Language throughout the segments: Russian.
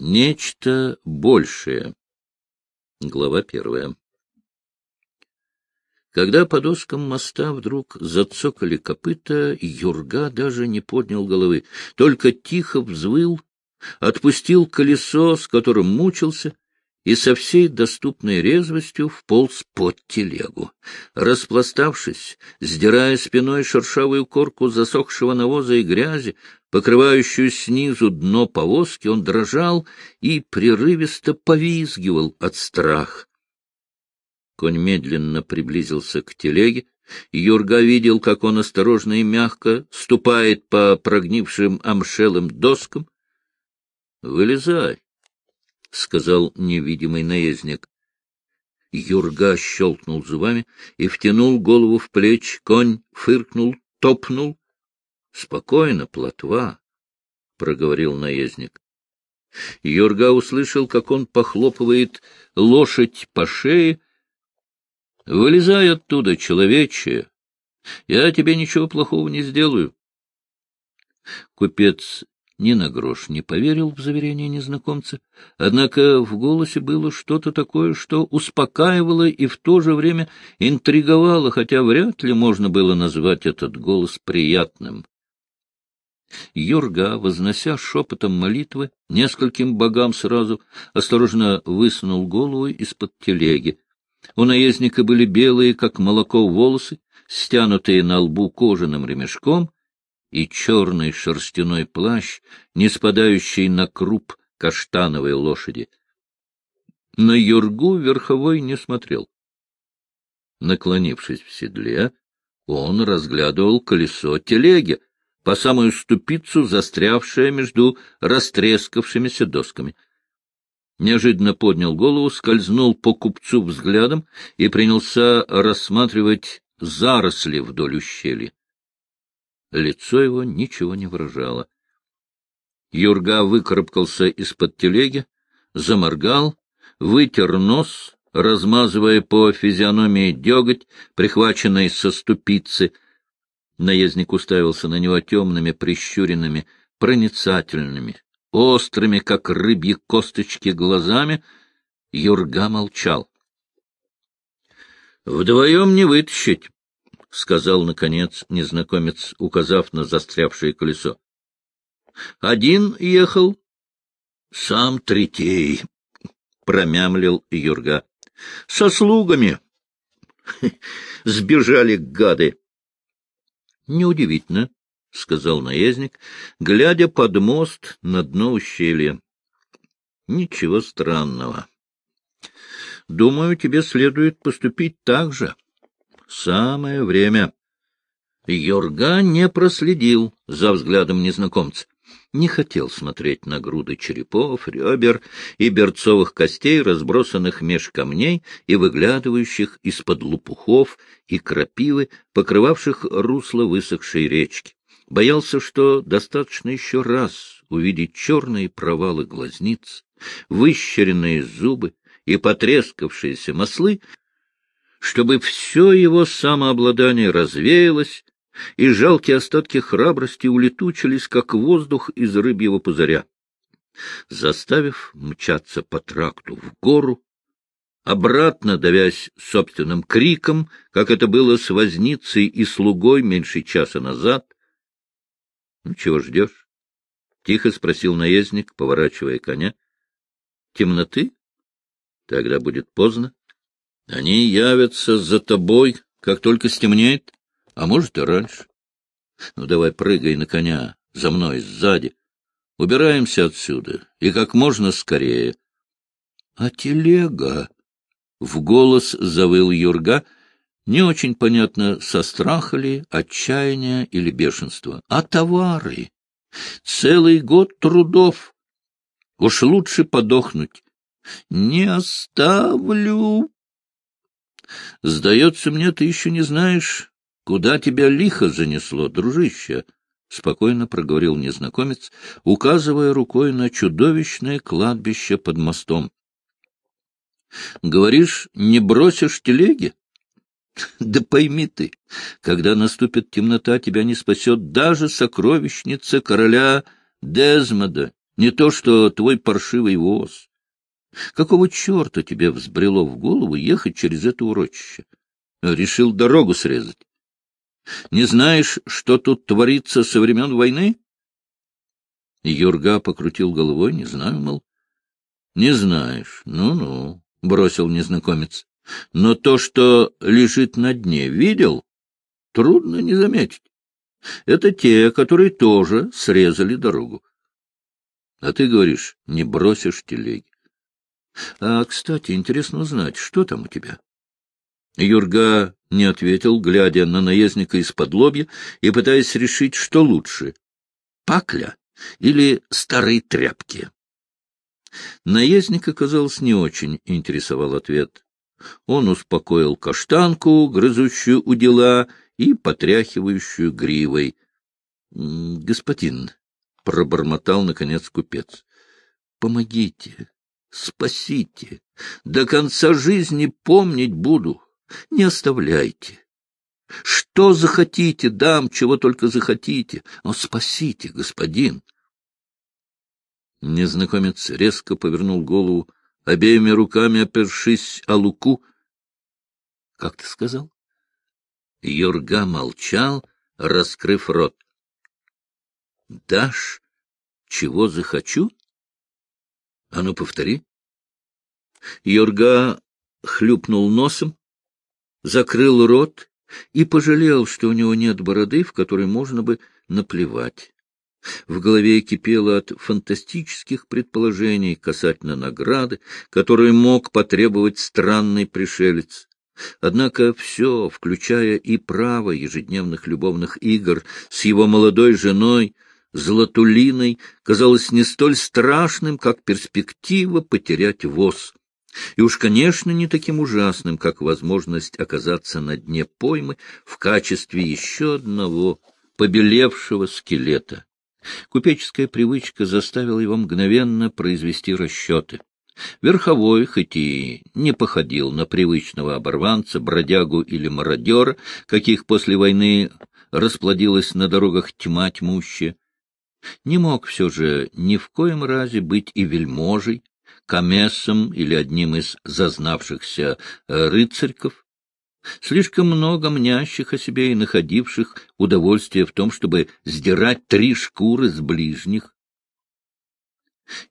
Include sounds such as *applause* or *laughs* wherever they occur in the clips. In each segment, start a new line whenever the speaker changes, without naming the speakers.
Нечто большее. Глава первая. Когда по доскам моста вдруг зацокали копыта, Юрга даже не поднял головы, только тихо взвыл, отпустил колесо, с которым мучился, и со всей доступной резвостью вполз под телегу. Распластавшись, сдирая спиной шершавую корку засохшего навоза и грязи, покрывающую снизу дно повозки, он дрожал и прерывисто повизгивал от страха. Конь медленно приблизился к телеге. Юрга видел, как он осторожно и мягко ступает по прогнившим амшелым доскам. — Вылезай, — сказал невидимый наездник. Юрга щелкнул зубами и втянул голову в плечи. Конь фыркнул, топнул. — Спокойно, плотва, — проговорил наездник. Юрга услышал, как он похлопывает лошадь по шее, Вылезай оттуда, человече. Я тебе ничего плохого не сделаю. Купец ни на грош не поверил в заверение незнакомца, однако в голосе было что-то такое, что успокаивало и в то же время интриговало, хотя вряд ли можно было назвать этот голос приятным. Юрга, вознося шепотом молитвы, нескольким богам сразу осторожно высунул голову из-под телеги. У наездника были белые, как молоко, волосы, стянутые на лбу кожаным ремешком, и черный шерстяной плащ, не спадающий на круп каштановой лошади. На Юргу верховой не смотрел. Наклонившись в седле, он разглядывал колесо телеги, по самую ступицу застрявшее между растрескавшимися досками — неожиданно поднял голову, скользнул по купцу взглядом и принялся рассматривать заросли вдоль ущелья. Лицо его ничего не выражало. Юрга выкарабкался из-под телеги, заморгал, вытер нос, размазывая по физиономии деготь, прихваченный со ступицы. Наездник уставился на него темными, прищуренными, проницательными, острыми, как рыбьи косточки, глазами, Юрга молчал. — Вдвоем не вытащить, — сказал, наконец, незнакомец, указав на застрявшее колесо. — Один ехал, сам третей, — промямлил Юрга. — Со слугами. *laughs* Сбежали гады. — Неудивительно, — сказал наездник, глядя под мост на дно ущелья. — Ничего странного. Думаю, тебе следует поступить так же. Самое время. Йорга не проследил за взглядом незнакомца. Не хотел смотреть на груды черепов, ребер и берцовых костей, разбросанных меж камней и выглядывающих из-под лопухов и крапивы, покрывавших русло высохшей речки. Боялся, что достаточно еще раз увидеть черные провалы глазниц, выщеренные зубы и потрескавшиеся маслы, чтобы все его самообладание развеялось, и жалкие остатки храбрости улетучились, как воздух из рыбьего пузыря. Заставив мчаться по тракту в гору, обратно давясь собственным криком, как это было с возницей и слугой меньше часа назад, — Ну, чего ждешь? — тихо спросил наездник, поворачивая коня. — Темноты? Тогда будет поздно. Они явятся за тобой, как только стемнеет, а может и раньше. Ну, давай прыгай на коня, за мной, сзади. Убираемся отсюда, и как можно скорее. — А телега? — в голос завыл Юрга — не очень понятно, со страха ли, отчаяния или бешенства. А товары? Целый год трудов. Уж лучше подохнуть. Не оставлю. Сдается мне, ты еще не знаешь, куда тебя лихо занесло, дружище, — спокойно проговорил незнакомец, указывая рукой на чудовищное кладбище под мостом. — Говоришь, не бросишь телеги? *laughs* Да пойми ты, когда наступит темнота, тебя не спасет даже сокровищница короля Дезмода Не то, что твой паршивый воз. Какого черта тебе взбрело в голову ехать через это урочище? Решил дорогу срезать. Не знаешь, что тут творится со времен войны? Юрга покрутил головой, не знаю, мол. Не знаешь. Ну-ну, бросил незнакомец. Но то, что лежит на дне, видел? Трудно не заметить. Это те, которые тоже срезали дорогу. А ты говоришь, не бросишь телеги. А, кстати, интересно узнать, что там у тебя? Юрга не ответил, глядя на наездника из-под лобья и пытаясь решить, что лучше — пакля или старые тряпки. Наездника, казалось, не очень интересовал ответ. Он успокоил каштанку, грызущую у дела и потряхивающую гривой. — Господин, — пробормотал, наконец, купец, — помогите, спасите, до конца жизни помнить буду, не оставляйте. Что захотите, дам, чего только захотите, но спасите, господин. Незнакомец резко повернул голову, обеими руками опершись о луку. — Как ты сказал? Юрга молчал, раскрыв рот. — Дашь, чего захочу? — А ну, повтори. Юрга хлюпнул носом, закрыл рот и пожалел, что у него нет бороды, в которой можно бы наплевать. В голове кипело от фантастических предположений касательно награды, которую мог потребовать странный пришелец. Однако все, включая и право ежедневных любовных игр с его молодой женой, Златулиной, казалось не столь страшным, как перспектива потерять воз. И уж, конечно, не таким ужасным, как возможность оказаться на дне поймы в качестве еще одного побелевшего скелета. Купеческая привычка заставила его мгновенно произвести расчеты. Верховой, хоть и не походил на привычного оборванца, бродягу или мародера, каких после войны расплодилась на дорогах тьма тьмущая, не мог все же ни в коем разе быть и вельможей, камесом или одним из зазнавшихся рыцарьков, слишком много мнящих о себе и находивших удовольствие в том, чтобы сдирать три шкуры с ближних.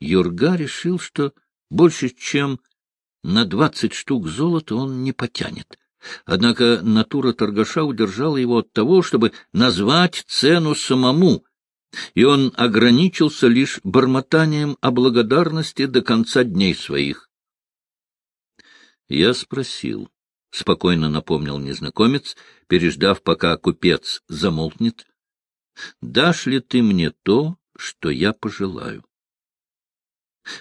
Юрга решил, что больше, чем на двадцать штук золота он не потянет. Однако натура торгаша удержала его от того, чтобы назвать цену самому, и он ограничился лишь бормотанием о благодарности до конца дней своих. Я спросил, — спокойно напомнил незнакомец, переждав, пока купец замолкнет, — дашь ли ты мне то, что я пожелаю?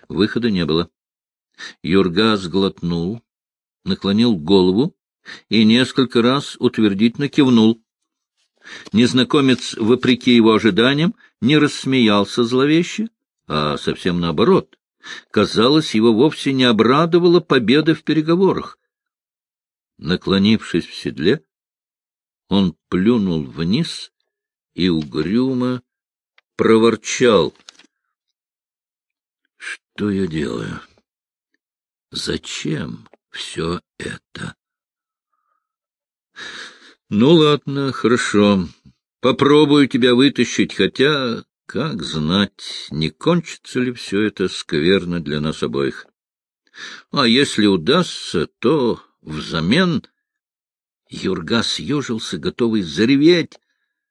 Выхода не было. Юрга сглотнул, наклонил голову и несколько раз утвердительно кивнул. Незнакомец, вопреки его ожиданиям, не рассмеялся зловеще, а совсем наоборот. Казалось, его вовсе не обрадовала победа в переговорах. Наклонившись в седле, он плюнул вниз и угрюмо проворчал. — Что я делаю? Зачем все это? — Ну, ладно, хорошо. Попробую тебя вытащить, хотя, как знать, не кончится ли все это скверно для нас обоих. А если удастся, то взамен... Юрга съежился, готовый зареветь.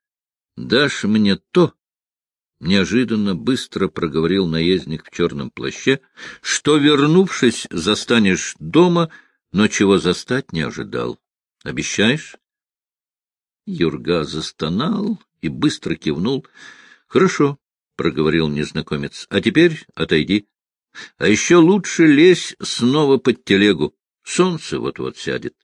— Дашь мне то, — неожиданно быстро проговорил наездник в черном плаще, — что, вернувшись, застанешь дома, но чего застать не ожидал. Обещаешь? Юрга застонал и быстро кивнул. — Хорошо, — проговорил незнакомец, — а теперь отойди. А еще лучше лезь снова под телегу. Солнце вот-вот сядет.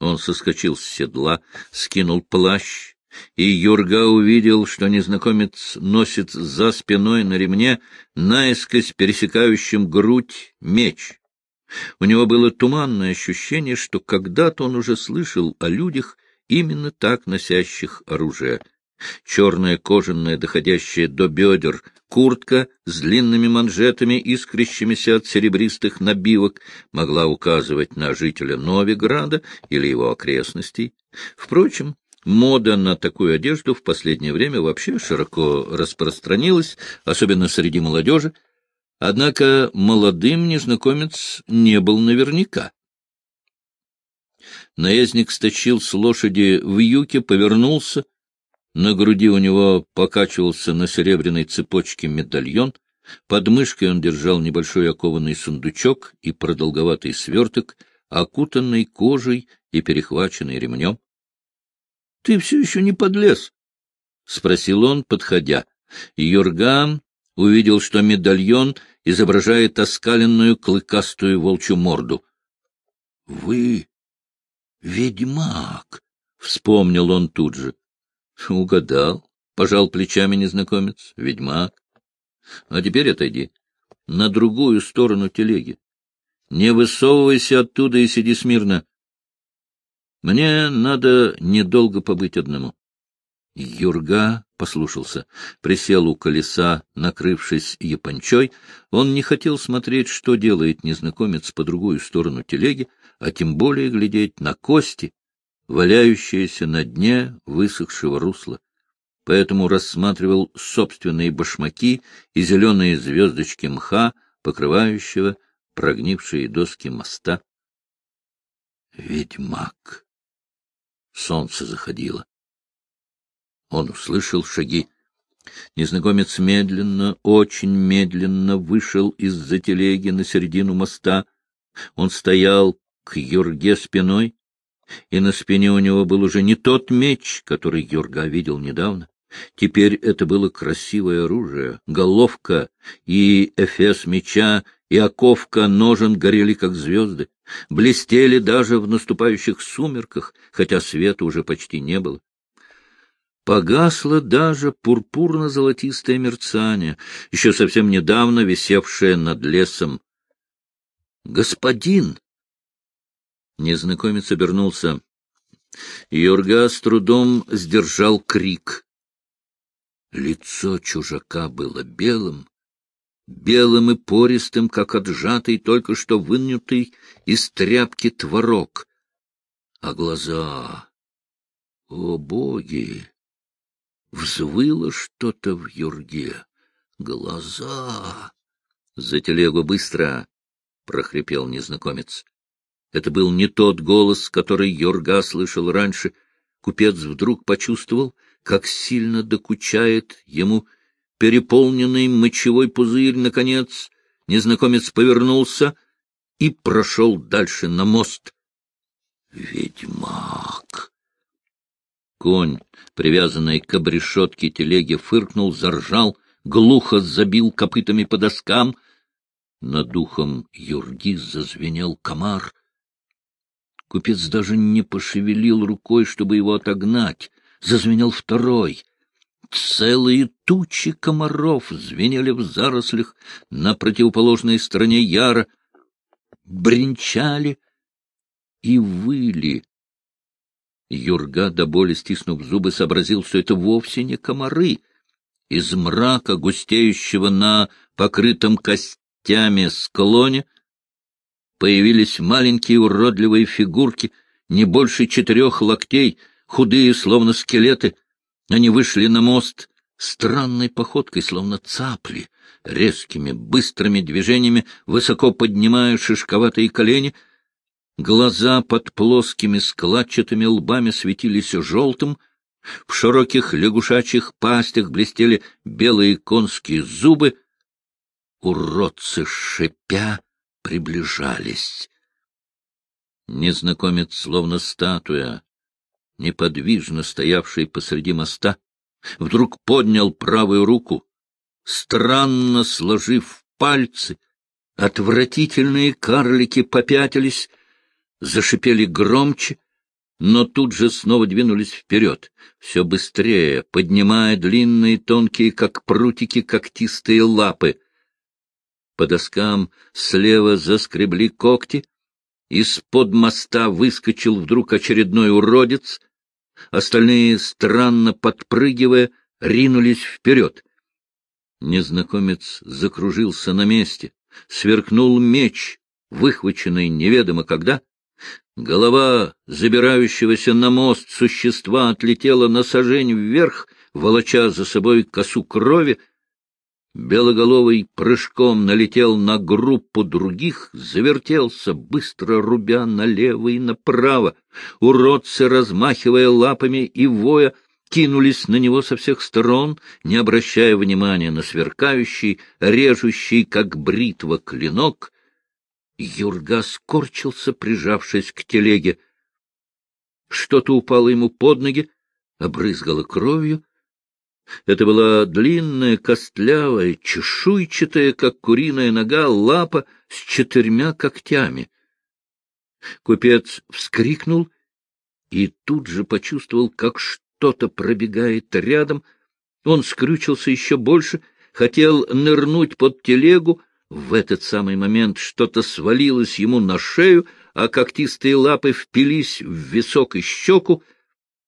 Он соскочил с седла, скинул плащ, и Юрга увидел, что незнакомец носит за спиной на ремне, наискось пересекающим грудь, меч. У него было туманное ощущение, что когда-то он уже слышал о людях, именно так носящих оружие. Черная кожаная, доходящая до бедер, куртка с длинными манжетами, искрящимися от серебристых набивок, могла указывать на жителя Новиграда или его окрестностей. Впрочем, мода на такую одежду в последнее время вообще широко распространилась, особенно среди молодежи, однако молодым незнакомец не был наверняка. Наездник стащил с лошади в юке, повернулся. На груди у него покачивался на серебряной цепочке медальон. Под мышкой он держал небольшой окованный сундучок и продолговатый сверток, окутанный кожей и перехваченный ремнем. — Ты все еще не подлез? — спросил он, подходя. Юрган увидел, что медальон изображает оскаленную клыкастую волчью морду. — Вы «Ведьмак!» — вспомнил он тут же. «Угадал», — пожал плечами незнакомец. «Ведьмак. А теперь отойди. На другую сторону телеги. Не высовывайся оттуда и сиди смирно. Мне надо недолго побыть одному». Юрга послушался, присел у колеса, накрывшись япончой. Он не хотел смотреть, что делает незнакомец по другую сторону телеги, а тем более глядеть на кости, валяющиеся на дне высохшего русла. Поэтому рассматривал собственные башмаки и зеленые звездочки мха, покрывающего прогнившие доски моста. Ведьмак! Солнце заходило. Он услышал шаги. Незнакомец медленно, очень медленно вышел из-за телеги на середину моста. Он стоял, к Юрге спиной, и на спине у него был уже не тот меч, который Юрга видел недавно. Теперь это было красивое оружие, головка и эфес меча, и оковка ножен горели, как звезды, блестели даже в наступающих сумерках, хотя света уже почти не было. Погасло даже пурпурно-золотистое мерцание, еще совсем недавно висевшее над лесом. — Господин! Незнакомец обернулся. Юрга с трудом сдержал крик. Лицо чужака было белым, белым и пористым, как отжатый, только что вынутый из тряпки творог. А глаза... О, боги! Взвыло что-то в юрге. Глаза! — За телегу быстро! — прохрипел незнакомец. Это был не тот голос, который Йорга слышал раньше. Купец вдруг почувствовал, как сильно докучает ему переполненный мочевой пузырь. Наконец, незнакомец повернулся и прошел дальше на мост. Ведьмак! Конь, привязанный к обрешетке телеги, фыркнул, заржал, глухо забил копытами по доскам. Над духом Юрги зазвенел комар — Купец даже не пошевелил рукой, чтобы его отогнать. Зазвенел второй. Целые тучи комаров звенели в зарослях на противоположной стороне яра, бренчали и выли. Юрга, до боли стиснув зубы, сообразил, что это вовсе не комары. Из мрака, густеющего на покрытом костями склоне, появились маленькие уродливые фигурки, не больше четырех локтей, худые, словно скелеты. Они вышли на мост странной походкой, словно цапли, резкими, быстрыми движениями, высоко поднимая шишковатые колени. Глаза под плоскими складчатыми лбами светились желтым, в широких лягушачьих пастях блестели белые конские зубы. Уродцы шипя приближались. Незнакомец, словно статуя, неподвижно стоявший посреди моста, вдруг поднял правую руку, странно сложив пальцы, отвратительные карлики попятились, зашипели громче, но тут же снова двинулись вперед, все быстрее, поднимая длинные, тонкие, как прутики, когтистые лапы. По доскам слева заскребли когти. Из-под моста выскочил вдруг очередной уродец. Остальные, странно подпрыгивая, ринулись вперед. Незнакомец закружился на месте, сверкнул меч, выхваченный неведомо когда. Голова забирающегося на мост существа отлетела на сажень вверх, волоча за собой косу крови, Белоголовый прыжком налетел на группу других, завертелся, быстро рубя налево и направо. Уродцы, размахивая лапами и воя, кинулись на него со всех сторон, не обращая внимания на сверкающий, режущий, как бритва, клинок. Юрга скорчился, прижавшись к телеге. Что-то упало ему под ноги, обрызгало кровью, это была длинная, костлявая, чешуйчатая, как куриная нога, лапа с четырьмя когтями. Купец вскрикнул и тут же почувствовал, как что-то пробегает рядом. Он скрючился еще больше, хотел нырнуть под телегу. В этот самый момент что-то свалилось ему на шею, а когтистые лапы впились в висок и щеку.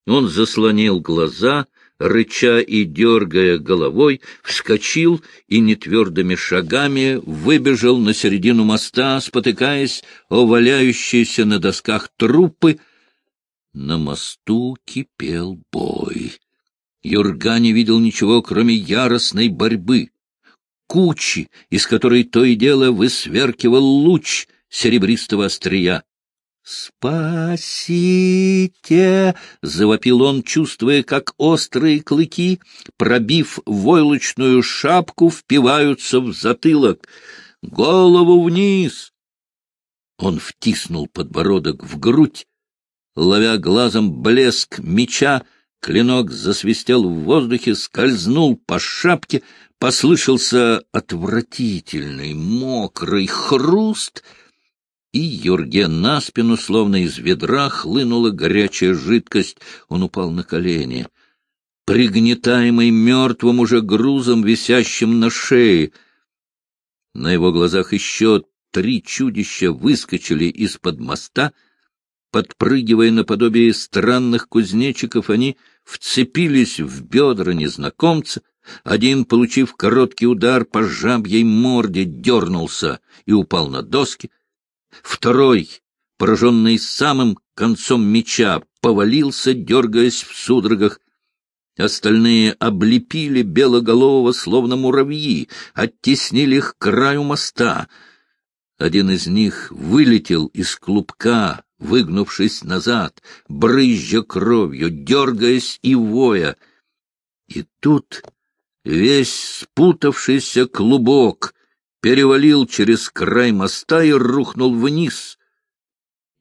Он заслонил глаза — рыча и дергая головой, вскочил и нетвердыми шагами выбежал на середину моста, спотыкаясь о валяющиеся на досках трупы. На мосту кипел бой. Юрга не видел ничего, кроме яростной борьбы. Кучи, из которой то и дело высверкивал луч серебристого острия. «Спасите!» — завопил он, чувствуя, как острые клыки, пробив войлочную шапку, впиваются в затылок. «Голову вниз!» Он втиснул подбородок в грудь, ловя глазом блеск меча, клинок засвистел в воздухе, скользнул по шапке, послышался отвратительный мокрый хруст — и Юрге на спину, словно из ведра, хлынула горячая жидкость. Он упал на колени. Пригнетаемый мертвым уже грузом, висящим на шее. На его глазах еще три чудища выскочили из-под моста. Подпрыгивая наподобие странных кузнечиков, они вцепились в бедра незнакомца. Один, получив короткий удар по жабьей морде, дернулся и упал на доски — Второй, пораженный самым концом меча, повалился, дергаясь в судорогах. Остальные облепили белоголового, словно муравьи, оттеснили их к краю моста. Один из них вылетел из клубка, выгнувшись назад, брызжа кровью, дергаясь и воя. И тут весь спутавшийся клубок перевалил через край моста и рухнул вниз.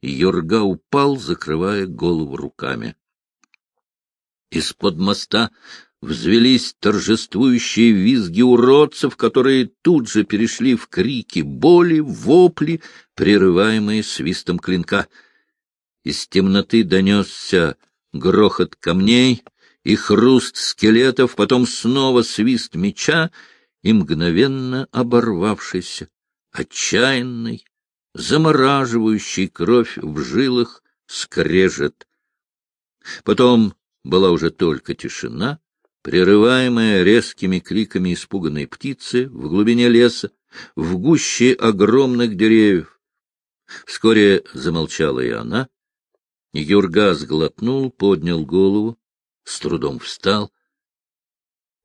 Юрга упал, закрывая голову руками. Из-под моста взвелись торжествующие визги уродцев, которые тут же перешли в крики боли, вопли, прерываемые свистом клинка. Из темноты донесся грохот камней и хруст скелетов, потом снова свист меча — и мгновенно оборвавшийся, отчаянный, замораживающий кровь в жилах, скрежет. Потом была уже только тишина, прерываемая резкими криками испуганной птицы в глубине леса, в гуще огромных деревьев. Вскоре замолчала и она. Юрга сглотнул, поднял голову, с трудом встал.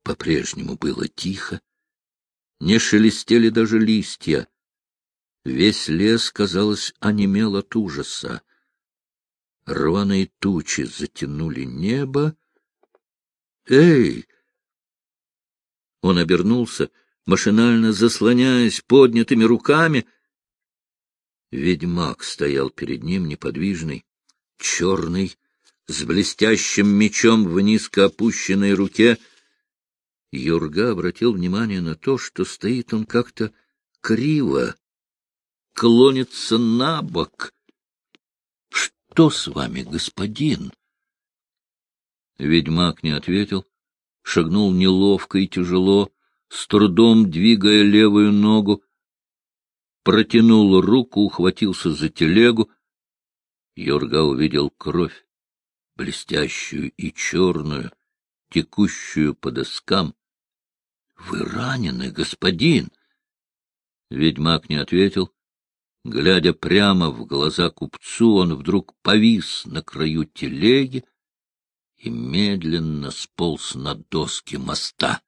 По-прежнему было тихо, не шелестели даже листья. Весь лес, казалось, онемел от ужаса. Рваные тучи затянули небо. «Эй!» Он обернулся, машинально заслоняясь поднятыми руками. Ведьмак стоял перед ним неподвижный, черный, с блестящим мечом в низко опущенной руке — Юрга обратил внимание на то, что стоит он как-то криво, клонится на бок. — Что с вами, господин? Ведьмак не ответил, шагнул неловко и тяжело, с трудом двигая левую ногу, протянул руку, ухватился за телегу. Юрга увидел кровь, блестящую и черную, текущую по доскам. — Вы ранены, господин? Ведьмак не ответил. Глядя прямо в глаза купцу, он вдруг повис на краю телеги и медленно сполз на доски моста.